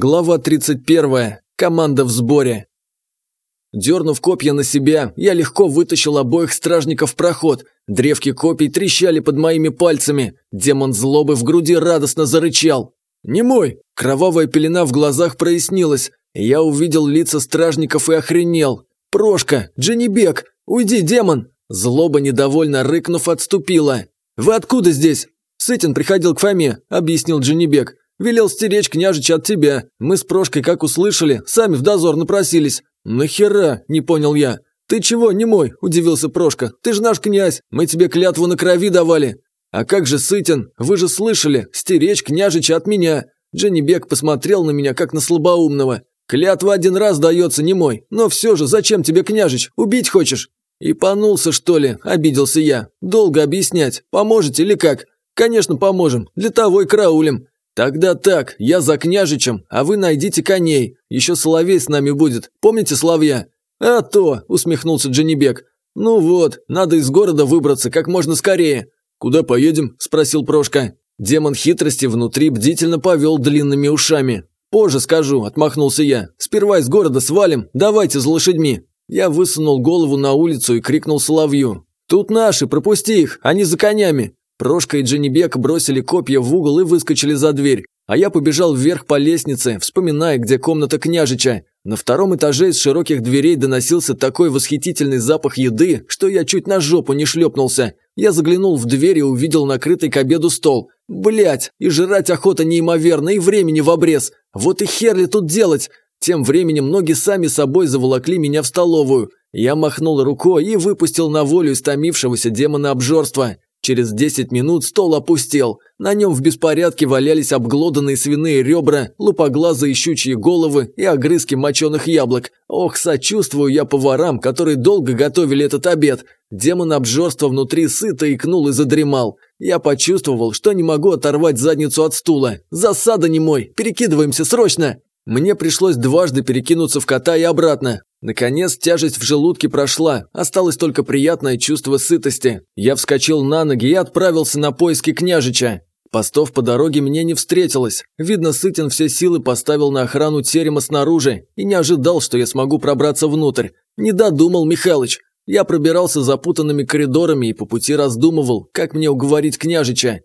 Глава 31. Команда в сборе. Дернув копья на себя, я легко вытащил обоих стражников в проход. Древки копий трещали под моими пальцами. Демон злобы в груди радостно зарычал. «Не мой!» Кровавая пелена в глазах прояснилась. Я увидел лица стражников и охренел. «Прошка! Дженнибек! Уйди, демон!» Злоба, недовольно рыкнув, отступила. «Вы откуда здесь?» «Сытин приходил к Фоме», — объяснил Дженнибек. Велел стеречь княжича от тебя. Мы с Прошкой, как услышали, сами в дозор напросились. Нахера, не понял я. Ты чего, не мой? Удивился Прошка. Ты же наш князь. Мы тебе клятву на крови давали. А как же Сытин? Вы же слышали, стеречь княжича от меня. Дженнибек посмотрел на меня, как на слабоумного. Клятва один раз дается, не мой. Но все же, зачем тебе, княжич? Убить хочешь? И понулся, что ли? Обиделся я. Долго объяснять. Поможете или как? Конечно, поможем. Для того и краулим. «Тогда так, я за княжичем, а вы найдите коней. Еще Соловей с нами будет, помните, Славья?» «А то!» – усмехнулся Дженнибек. «Ну вот, надо из города выбраться как можно скорее». «Куда поедем?» – спросил Прошка. Демон хитрости внутри бдительно повел длинными ушами. «Позже скажу», – отмахнулся я. «Сперва из города свалим, давайте за лошадьми». Я высунул голову на улицу и крикнул Соловью. «Тут наши, пропусти их, они за конями!» Прошка и Дженнибек бросили копья в угол и выскочили за дверь, а я побежал вверх по лестнице, вспоминая, где комната княжича. На втором этаже из широких дверей доносился такой восхитительный запах еды, что я чуть на жопу не шлепнулся. Я заглянул в дверь и увидел накрытый к обеду стол. Блять, и жрать охота неимоверно, и времени в обрез. Вот и хер ли тут делать? Тем временем ноги сами собой заволокли меня в столовую. Я махнул рукой и выпустил на волю истомившегося демона обжорства. Через 10 минут стол опустел. На нем в беспорядке валялись обглоданные свиные ребра, лупоглазые щучьи головы и огрызки моченых яблок. Ох, сочувствую я поварам, которые долго готовили этот обед. Демон обжорства внутри сыто икнул и задремал. Я почувствовал, что не могу оторвать задницу от стула. Засада не мой, перекидываемся срочно. Мне пришлось дважды перекинуться в кота и обратно, Наконец тяжесть в желудке прошла, осталось только приятное чувство сытости. Я вскочил на ноги и отправился на поиски княжича. Постов по дороге мне не встретилось. Видно, Сытин все силы поставил на охрану терема снаружи и не ожидал, что я смогу пробраться внутрь. Не додумал Михалыч. Я пробирался запутанными коридорами и по пути раздумывал, как мне уговорить княжича.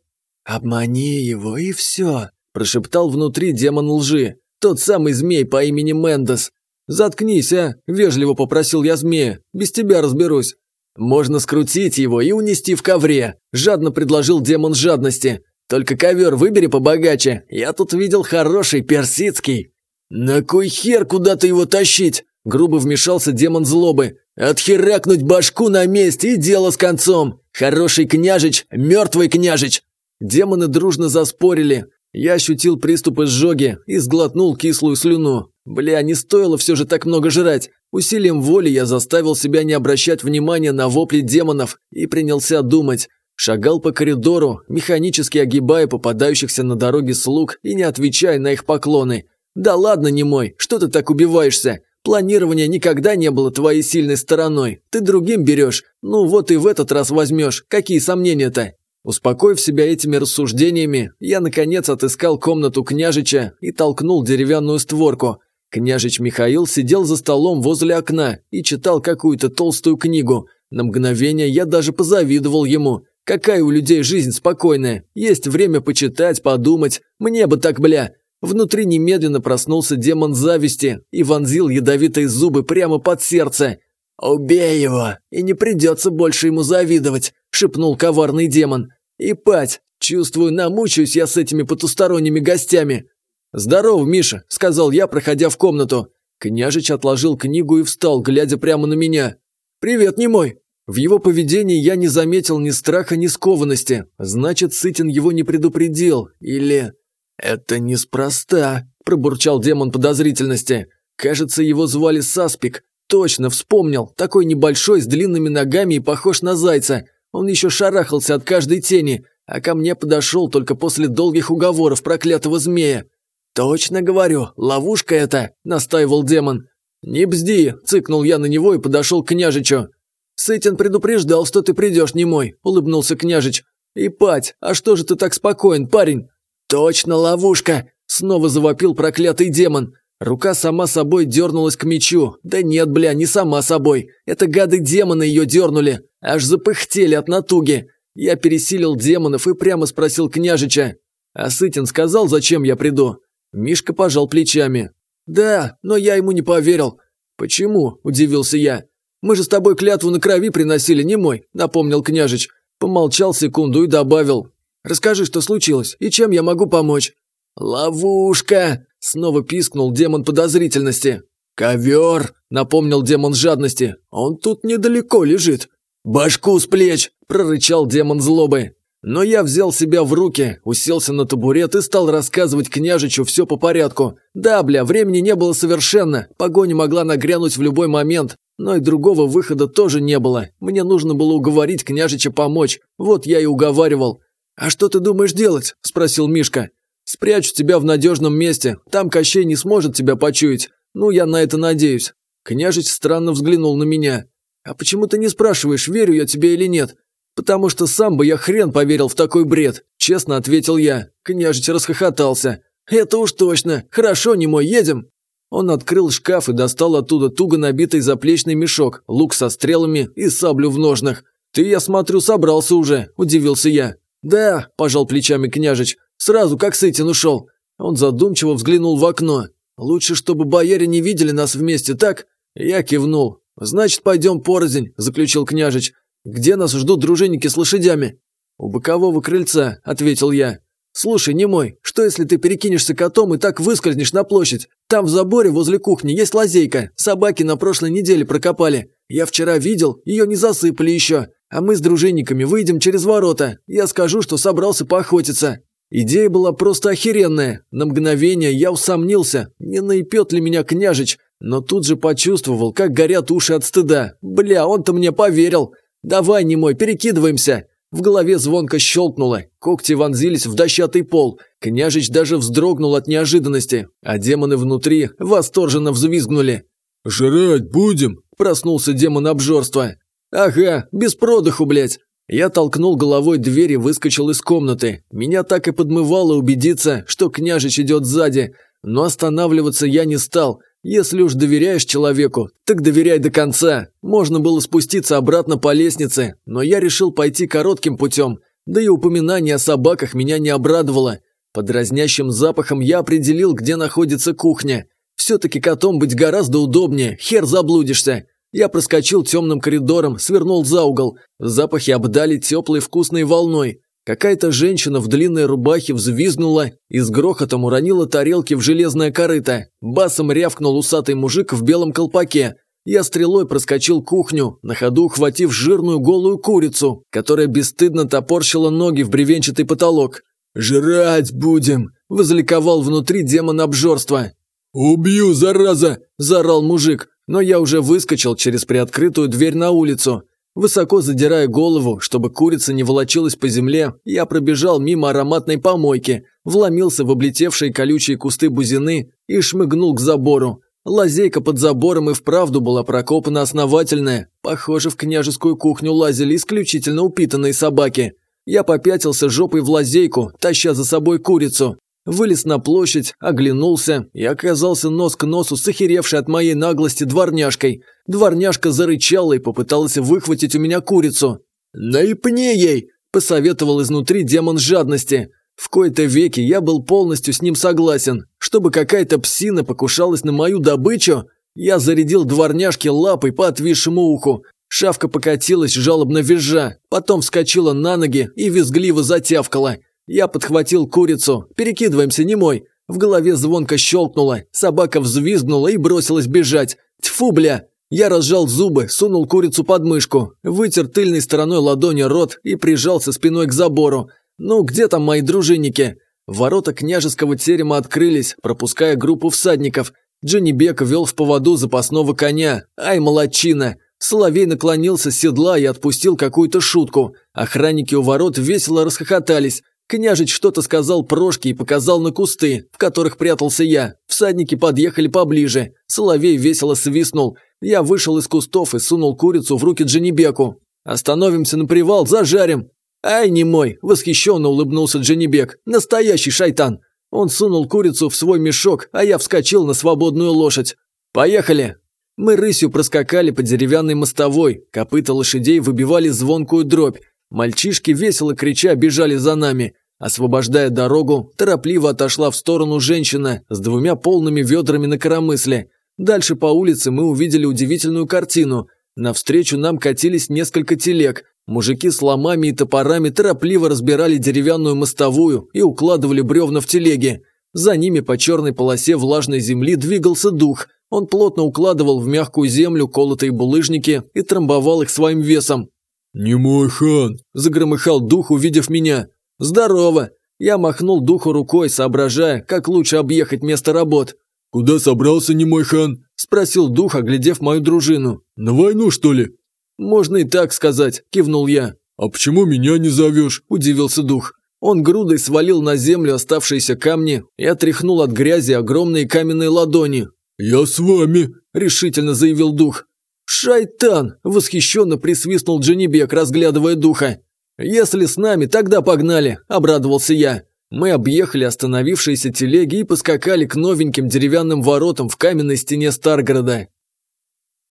«Обмани его, и все», – прошептал внутри демон лжи. Тот самый змей по имени Мендес. Заткнись, а!» – вежливо попросил я змея. «Без тебя разберусь». «Можно скрутить его и унести в ковре», – жадно предложил демон жадности. «Только ковер выбери побогаче. Я тут видел хороший персидский». «На кой хер куда-то его тащить?» – грубо вмешался демон злобы. «Отхеракнуть башку на месте и дело с концом! Хороший княжич, мертвый княжич!» Демоны дружно заспорили. Я ощутил приступ изжоги и сглотнул кислую слюну. Бля, не стоило все же так много жрать. Усилием воли я заставил себя не обращать внимания на вопли демонов и принялся думать. Шагал по коридору, механически огибая попадающихся на дороге слуг и не отвечая на их поклоны. «Да ладно, не мой, что ты так убиваешься? Планирование никогда не было твоей сильной стороной. Ты другим берешь. Ну вот и в этот раз возьмешь. Какие сомнения-то?» Успокоив себя этими рассуждениями, я, наконец, отыскал комнату княжича и толкнул деревянную створку. Княжич Михаил сидел за столом возле окна и читал какую-то толстую книгу. На мгновение я даже позавидовал ему. Какая у людей жизнь спокойная. Есть время почитать, подумать. Мне бы так, бля. Внутри немедленно проснулся демон зависти и вонзил ядовитые зубы прямо под сердце. «Убей его, и не придется больше ему завидовать», – шепнул коварный демон. «И пать, чувствую, намучаюсь я с этими потусторонними гостями. Здорово, Миша», – сказал я, проходя в комнату. Княжич отложил книгу и встал, глядя прямо на меня. «Привет, не мой. В его поведении я не заметил ни страха, ни скованности. Значит, Сытин его не предупредил. Или... «Это неспроста», – пробурчал демон подозрительности. «Кажется, его звали Саспик. Точно, вспомнил. Такой небольшой, с длинными ногами и похож на зайца. Он еще шарахался от каждой тени, а ко мне подошел только после долгих уговоров проклятого змея. «Точно говорю, ловушка это!» – настаивал демон. «Не бзди!» – цыкнул я на него и подошел к княжичу. «Сытин предупреждал, что ты придешь не мой, улыбнулся княжич. «И пать, а что же ты так спокоен, парень?» «Точно ловушка!» – снова завопил проклятый демон. Рука сама собой дернулась к мечу. Да нет, бля, не сама собой. Это гады демона ее дернули. Аж запыхтели от натуги. Я пересилил демонов и прямо спросил княжича. А Сытин сказал, зачем я приду? Мишка пожал плечами. «Да, но я ему не поверил». «Почему?» – удивился я. «Мы же с тобой клятву на крови приносили, не мой», – напомнил княжич. Помолчал секунду и добавил. «Расскажи, что случилось и чем я могу помочь». «Ловушка!» – снова пискнул демон подозрительности. «Ковер!» – напомнил демон жадности. «Он тут недалеко лежит». «Башку с плеч!» – прорычал демон злобы. Но я взял себя в руки, уселся на табурет и стал рассказывать княжичу все по порядку. Да, бля, времени не было совершенно, погоня могла нагрянуть в любой момент, но и другого выхода тоже не было. Мне нужно было уговорить княжича помочь, вот я и уговаривал. «А что ты думаешь делать?» – спросил Мишка. «Спрячу тебя в надежном месте, там Кощей не сможет тебя почуять. Ну, я на это надеюсь». Княжич странно взглянул на меня. «А почему ты не спрашиваешь, верю я тебе или нет? «Потому что сам бы я хрен поверил в такой бред», – честно ответил я. Княжич расхохотался. «Это уж точно! Хорошо, не мой, едем!» Он открыл шкаф и достал оттуда туго набитый заплечный мешок, лук со стрелами и саблю в ножнах. «Ты, я смотрю, собрался уже», – удивился я. «Да», – пожал плечами княжич, – «сразу как Сытин ушел». Он задумчиво взглянул в окно. «Лучше, чтобы бояре не видели нас вместе, так?» Я кивнул. «Значит, пойдем порознь», – заключил княжич. «Где нас ждут дружинники с лошадями?» «У бокового крыльца», — ответил я. «Слушай, не мой. что если ты перекинешься котом и так выскользнешь на площадь? Там в заборе возле кухни есть лазейка, собаки на прошлой неделе прокопали. Я вчера видел, ее не засыпали еще. А мы с дружинниками выйдем через ворота. Я скажу, что собрался поохотиться». Идея была просто охеренная. На мгновение я усомнился, не наипет ли меня княжич, но тут же почувствовал, как горят уши от стыда. Бля, он-то мне поверил. Давай, немой, перекидываемся!» В голове звонко щелкнуло, когти вонзились в дощатый пол. Княжич даже вздрогнул от неожиданности, а демоны внутри восторженно взвизгнули. «Жрать будем?» – проснулся демон обжорства. «Ага, без продыху, блядь!» Я толкнул головой дверь и выскочил из комнаты. Меня так и подмывало убедиться, что княжич идет сзади, но останавливаться я не стал – если уж доверяешь человеку, так доверяй до конца. Можно было спуститься обратно по лестнице, но я решил пойти коротким путем. Да и упоминание о собаках меня не обрадовало. Под разнящим запахом я определил, где находится кухня. Все-таки котом быть гораздо удобнее, хер заблудишься. Я проскочил темным коридором, свернул за угол. Запахи обдали теплой вкусной волной. Какая-то женщина в длинной рубахе взвизгнула и с грохотом уронила тарелки в железное корыто. Басом рявкнул усатый мужик в белом колпаке. Я стрелой проскочил кухню, на ходу ухватив жирную голую курицу, которая бесстыдно топорщила ноги в бревенчатый потолок. «Жрать будем!» – возликовал внутри демон обжорства. «Убью, зараза!» – заорал мужик, но я уже выскочил через приоткрытую дверь на улицу. Высоко задирая голову, чтобы курица не волочилась по земле, я пробежал мимо ароматной помойки, вломился в облетевшие колючие кусты бузины и шмыгнул к забору. Лазейка под забором и вправду была прокопана основательная. Похоже, в княжескую кухню лазили исключительно упитанные собаки. Я попятился жопой в лазейку, таща за собой курицу вылез на площадь, оглянулся и оказался нос к носу с охеревшей от моей наглости дворняжкой. Дворняжка зарычала и попыталась выхватить у меня курицу. «Наипни ей!» – посоветовал изнутри демон жадности. В кои-то веки я был полностью с ним согласен. Чтобы какая-то псина покушалась на мою добычу, я зарядил дворняжке лапой по отвисшему уху. Шавка покатилась, жалобно визжа, потом вскочила на ноги и визгливо затявкала – я подхватил курицу, перекидываемся немой. В голове звонко щелкнуло, собака взвизгнула и бросилась бежать. Тьфу, бля! Я разжал зубы, сунул курицу под мышку, вытер тыльной стороной ладони рот и прижался спиной к забору. Ну, где там мои дружинники? Ворота княжеского терема открылись, пропуская группу всадников. Джанибек вел в поводу запасного коня. Ай, молодчина! Соловей наклонился с седла и отпустил какую-то шутку. Охранники у ворот весело расхохотались. Княжич что-то сказал Прошке и показал на кусты, в которых прятался я. Всадники подъехали поближе. Соловей весело свистнул. Я вышел из кустов и сунул курицу в руки Дженнибеку. «Остановимся на привал, зажарим!» «Ай, не мой!» – восхищенно улыбнулся Дженнибек. «Настоящий шайтан!» Он сунул курицу в свой мешок, а я вскочил на свободную лошадь. «Поехали!» Мы рысью проскакали по деревянной мостовой, копыта лошадей выбивали звонкую дробь. Мальчишки, весело крича, бежали за нами. Освобождая дорогу, торопливо отошла в сторону женщина с двумя полными ведрами на коромысле. Дальше по улице мы увидели удивительную картину. Навстречу нам катились несколько телег. Мужики с ломами и топорами торопливо разбирали деревянную мостовую и укладывали бревна в телеги. За ними по черной полосе влажной земли двигался дух. Он плотно укладывал в мягкую землю колотые булыжники и трамбовал их своим весом. «Не мой хан!» – загромыхал дух, увидев меня. «Здорово! Я махнул духу рукой, соображая, как лучше объехать место работ. «Куда собрался немой хан?» – спросил дух, оглядев мою дружину. «На войну, что ли?» «Можно и так сказать», – кивнул я. «А почему меня не зовешь?» – удивился дух. Он грудой свалил на землю оставшиеся камни и отряхнул от грязи огромные каменные ладони. «Я с вами», – решительно заявил дух. «Шайтан!» – восхищенно присвистнул Дженебек, разглядывая духа. «Если с нами, тогда погнали!» – обрадовался я. Мы объехали остановившиеся телеги и поскакали к новеньким деревянным воротам в каменной стене Старгорода.